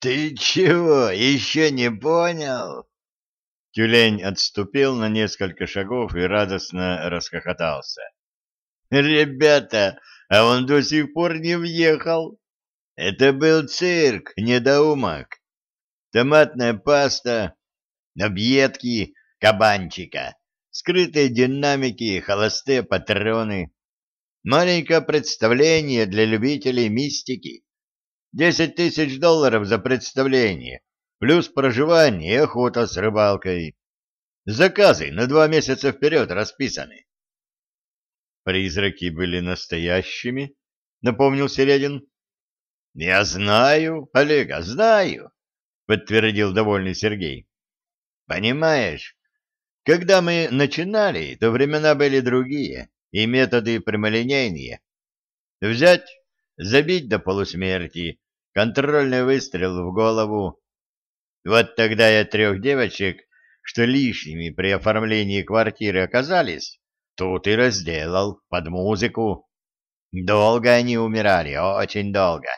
Ты чего, еще не понял? Тюлень отступил на несколько шагов и радостно расхохотался. Ребята, а он до сих пор не въехал. Это был цирк, недоумок. Томатная паста, объедки кабанчика, скрытые динамики, холостые патроны. Маленькое представление для любителей мистики. Десять тысяч долларов за представление, плюс проживание и охота с рыбалкой. Заказы на два месяца вперед расписаны. Призраки были настоящими, напомнил Середин. Я знаю, Олега, знаю, подтвердил довольный Сергей. Понимаешь, когда мы начинали, то времена были другие и методы прямолинейнее. Взять забить до полусмерти, контрольный выстрел в голову. Вот тогда я трех девочек, что лишними при оформлении квартиры оказались, тут и разделал под музыку. Долго они умирали, очень долго.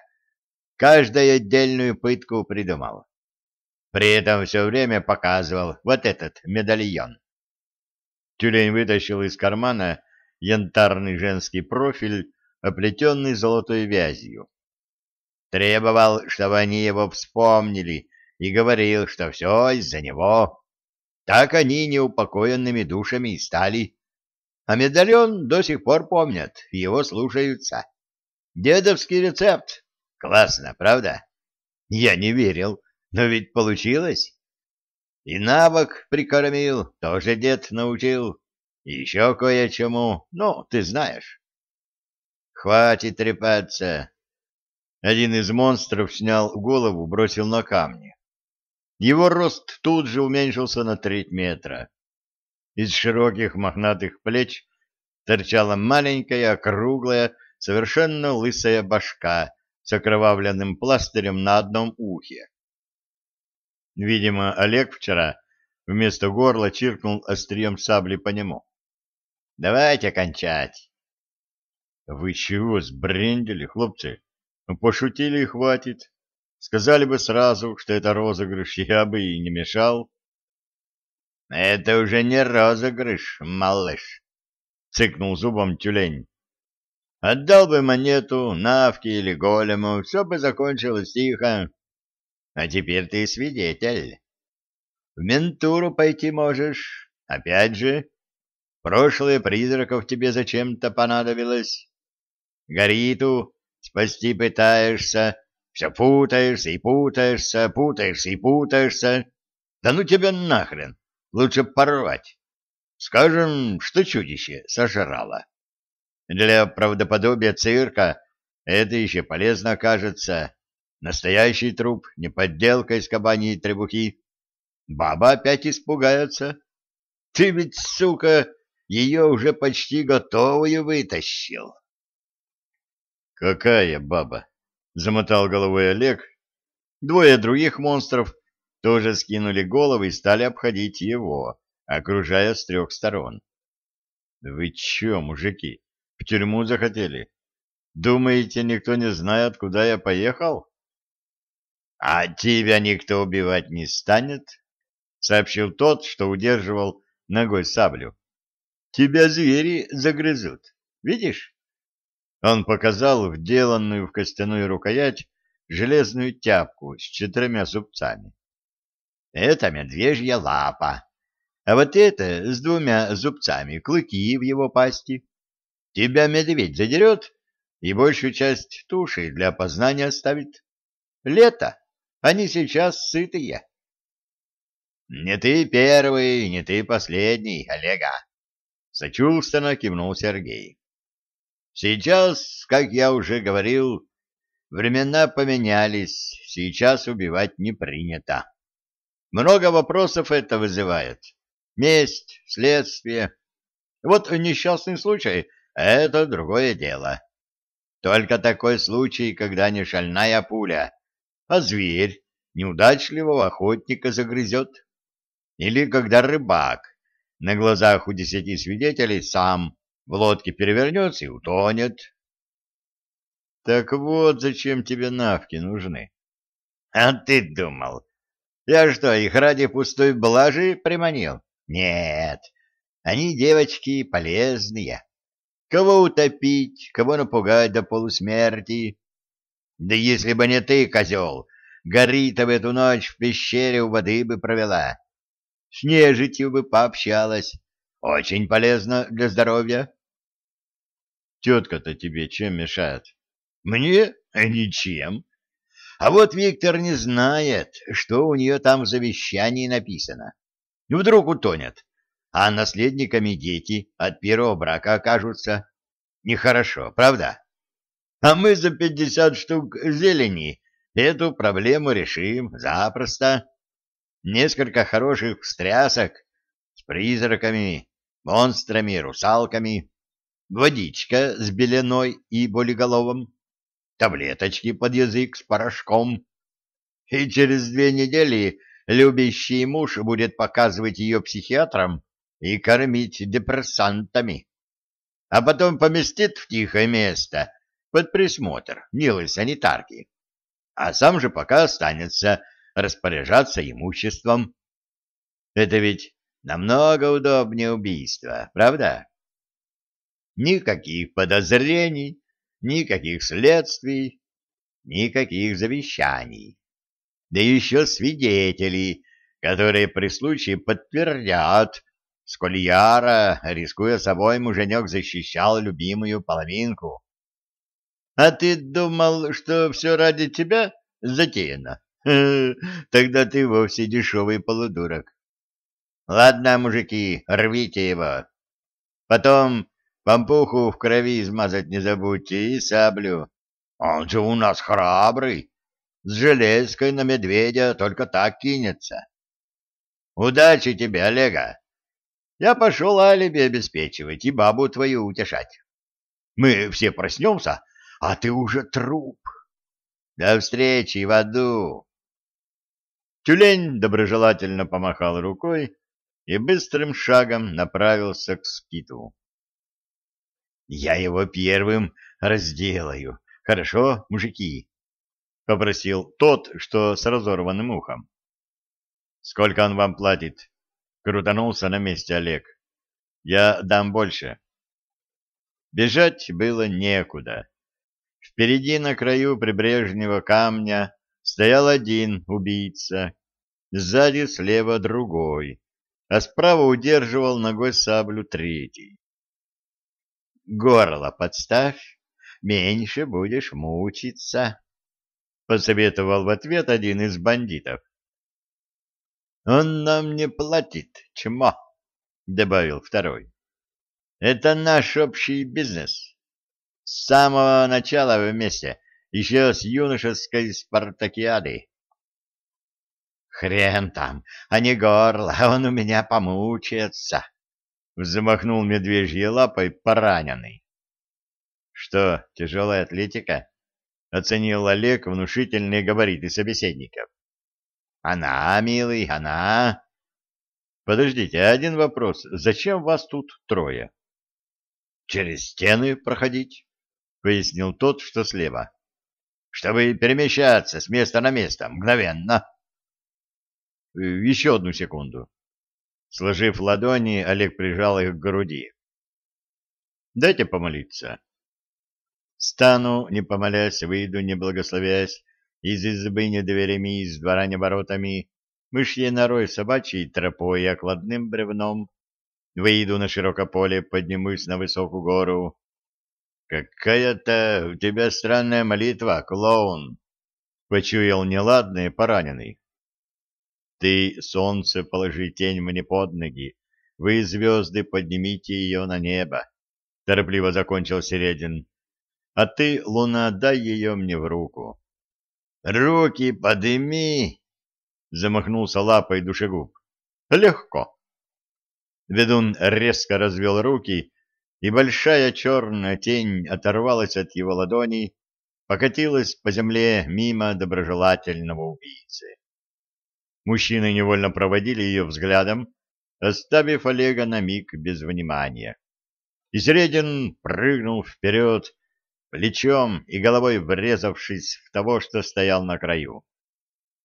Каждую отдельную пытку придумал. При этом все время показывал вот этот медальон. Тюлень вытащил из кармана янтарный женский профиль оплетенный золотой вязью. Требовал, чтобы они его вспомнили, и говорил, что все из-за него. Так они неупокоенными душами и стали. А медальон до сих пор помнят, его слушаются. Дедовский рецепт. Классно, правда? Я не верил, но ведь получилось. И навык прикормил, тоже дед научил. Еще кое-чему, ну, ты знаешь. Хватит трепаться. Один из монстров снял голову, бросил на камни. Его рост тут же уменьшился на треть метра. Из широких мохнатых плеч торчала маленькая, округлая, совершенно лысая башка с окровавленным пластырем на одном ухе. Видимо, Олег вчера вместо горла чиркнул острием сабли по нему. «Давайте кончать!» Вы чего сбрендили, хлопцы? Ну, пошутили и хватит. Сказали бы сразу, что это розыгрыш, я бы и не мешал. Это уже не розыгрыш, малыш, цыкнул зубом тюлень. Отдал бы монету Навке или Голему, все бы закончилось тихо. А теперь ты свидетель. В ментуру пойти можешь. Опять же, прошлое призраков тебе зачем-то понадобилось. Гориту спасти пытаешься, все путаешься и путаешься, путаешься и путаешься. Да ну тебя нахрен, лучше порвать. Скажем, что чудище сожрало. Для правдоподобия цирка это еще полезно окажется. Настоящий труп, не подделка из кабаньей требухи. Баба опять испугается. Ты ведь, сука, ее уже почти готовую вытащил. «Какая баба?» — замотал головой Олег. Двое других монстров тоже скинули головы и стали обходить его, окружая с трех сторон. «Вы че, мужики, в тюрьму захотели? Думаете, никто не знает, куда я поехал?» «А тебя никто убивать не станет?» — сообщил тот, что удерживал ногой саблю. «Тебя звери загрызут. Видишь?» Он показал вделанную в костяную рукоять железную тяпку с четырьмя зубцами. Это медвежья лапа, а вот это с двумя зубцами клыки в его пасти. Тебя медведь задерет и большую часть туши для опознания оставит. Лето, они сейчас сытые. Не ты первый, не ты последний, Олега. Сочувственно кивнул Сергей. Сейчас, как я уже говорил, времена поменялись, сейчас убивать не принято. Много вопросов это вызывает. Месть, следствие. Вот несчастный случай — это другое дело. Только такой случай, когда не шальная пуля, а зверь неудачливого охотника загрызет. Или когда рыбак на глазах у десяти свидетелей сам в лодке перевернется и утонет. Так вот, зачем тебе навки нужны. А ты думал, я что, их ради пустой блажи приманил? Нет, они девочки полезные. Кого утопить, кого напугать до полусмерти. Да если бы не ты, козел, Горита в эту ночь в пещере у воды бы провела. С нежитью бы пообщалась. Очень полезно для здоровья. Тетка-то тебе чем мешает? Мне? Ничем. А вот Виктор не знает, что у нее там в завещании написано. Вдруг утонет, а наследниками дети от первого брака окажутся. Нехорошо, правда? А мы за пятьдесят штук зелени эту проблему решим запросто. Несколько хороших встрясок с призраками, монстрами, русалками, водичка с беленой и болиголовым, таблеточки под язык с порошком. И через две недели любящий муж будет показывать ее психиатрам и кормить депрессантами, а потом поместит в тихое место под присмотр милой санитарки, а сам же пока останется распоряжаться имуществом. Это ведь намного удобнее убийства, правда? Никаких подозрений, никаких следствий, никаких завещаний. Да еще свидетели, которые при случае подтвердят, сколь яро, рискуя собой, муженек защищал любимую половинку. А ты думал, что все ради тебя затеяно? Тогда ты вовсе дешевый полудурок. Ладно, мужики, рвите его. Потом помпуху в крови измазать не забудьте и саблю. Он же у нас храбрый. С железкой на медведя только так кинется. Удачи тебе, Олега. Я пошел алиби обеспечивать и бабу твою утешать. Мы все проснемся, а ты уже труп. До встречи в аду. Тюлень доброжелательно помахал рукой и быстрым шагом направился к скиту. «Я его первым разделаю. Хорошо, мужики?» — попросил тот, что с разорванным ухом. «Сколько он вам платит?» — крутанулся на месте Олег. «Я дам больше». Бежать было некуда. Впереди на краю прибрежного камня стоял один убийца, сзади слева другой, а справа удерживал ногой саблю третий. «Горло подставь, меньше будешь мучиться», — посоветовал в ответ один из бандитов. «Он нам не платит, чмо», — добавил второй. «Это наш общий бизнес. С самого начала вместе, еще с юношеской спартакиады. Хрен там, а не горло, он у меня помучается. Взмахнул медвежьей лапой пораненный. Что, тяжелая атлетика? Оценил Олег внушительные габариты собеседников. Она, милый, она. Подождите, один вопрос. Зачем вас тут трое? Через стены проходить? — пояснил тот, что слева. — Чтобы перемещаться с места на место мгновенно. — Еще одну секунду. Сложив ладони, Олег прижал их к груди. — Дайте помолиться. Стану, не помолясь, выйду, не благословясь, из избы не дверями, из двора не воротами, мышьей норой собачьей тропой и окладным бревном. Выйду на широкое поле, поднимусь на высокую гору, «Какая-то у тебя странная молитва, клоун!» — почуял неладное пораненный. «Ты, солнце, положи тень мне под ноги, вы, звезды, поднимите ее на небо!» — торопливо закончил Середин. «А ты, луна, дай ее мне в руку!» «Руки подыми!» — замахнулся лапой душегуб. «Легко!» Ведун резко развел руки и большая черная тень оторвалась от его ладоней, покатилась по земле мимо доброжелательного убийцы. Мужчины невольно проводили ее взглядом, оставив Олега на миг без внимания. И Середин прыгнул вперед, плечом и головой врезавшись в того, что стоял на краю.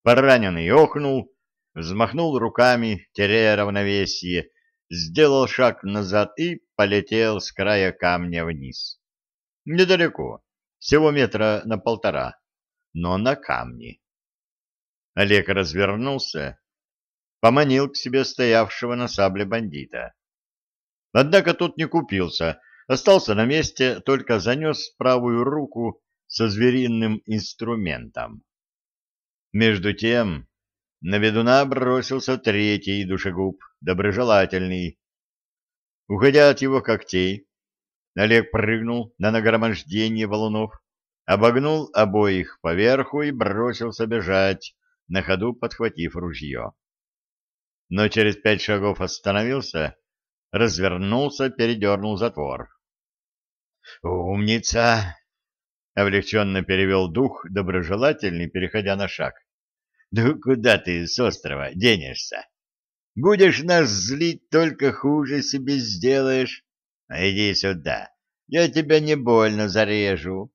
Пораненный охнул, взмахнул руками, теряя равновесие, сделал шаг назад и полетел с края камня вниз. Недалеко, всего метра на полтора, но на камне. Олег развернулся, поманил к себе стоявшего на сабле бандита. Однако тот не купился, остался на месте, только занес правую руку со звериным инструментом. Между тем на ведуна бросился третий душегуб, доброжелательный. Уходя от его когтей, Олег прыгнул на нагромождение валунов, обогнул обоих поверху и бросился бежать, на ходу подхватив ружье. Но через пять шагов остановился, развернулся, передернул затвор. «Умница!» — облегченно перевел дух, доброжелательный, переходя на шаг. «Да куда ты с острова денешься? Будешь нас злить, только хуже себе сделаешь. Иди сюда, я тебя не больно зарежу».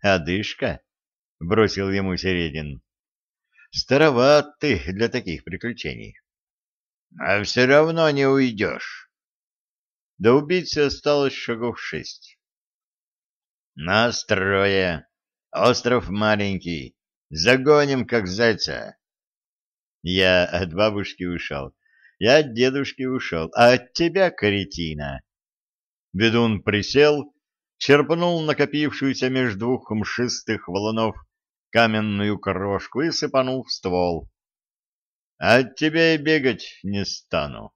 «Одышка?» — бросил ему Середин. Староват ты для таких приключений. А все равно не уйдешь. До убийцы осталось шагов шесть. Настроя. Остров маленький. Загоним, как зайца. Я от бабушки ушел. Я от дедушки ушел. А от тебя, каретина. Ведун присел, черпнул накопившуюся между двух мшистых валунов каменную крошку и сыпанул в ствол. — От тебя и бегать не стану.